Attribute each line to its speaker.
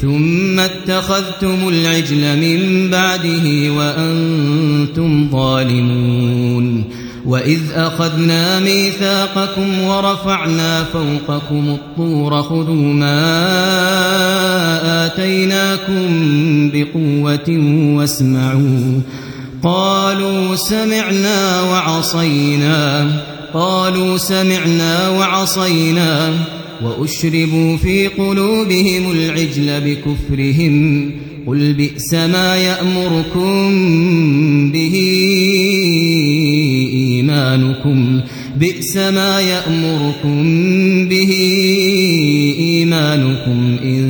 Speaker 1: ثم اتخذتم العجل من بعده وأنتم ظالمون وإذ أخذنا ميثاقكم ورفعنا فوقكم الطور خذوا ما آتيناكم بقوة واسمعوا قالوا سمعنا وعصينا قالوا سمعنا وعصينا وأشربوا في قلوبهم العجل بكفرهم قل بئس ما يأمركم به إيمانكم بئس ما يأمركم به إيمانكم إن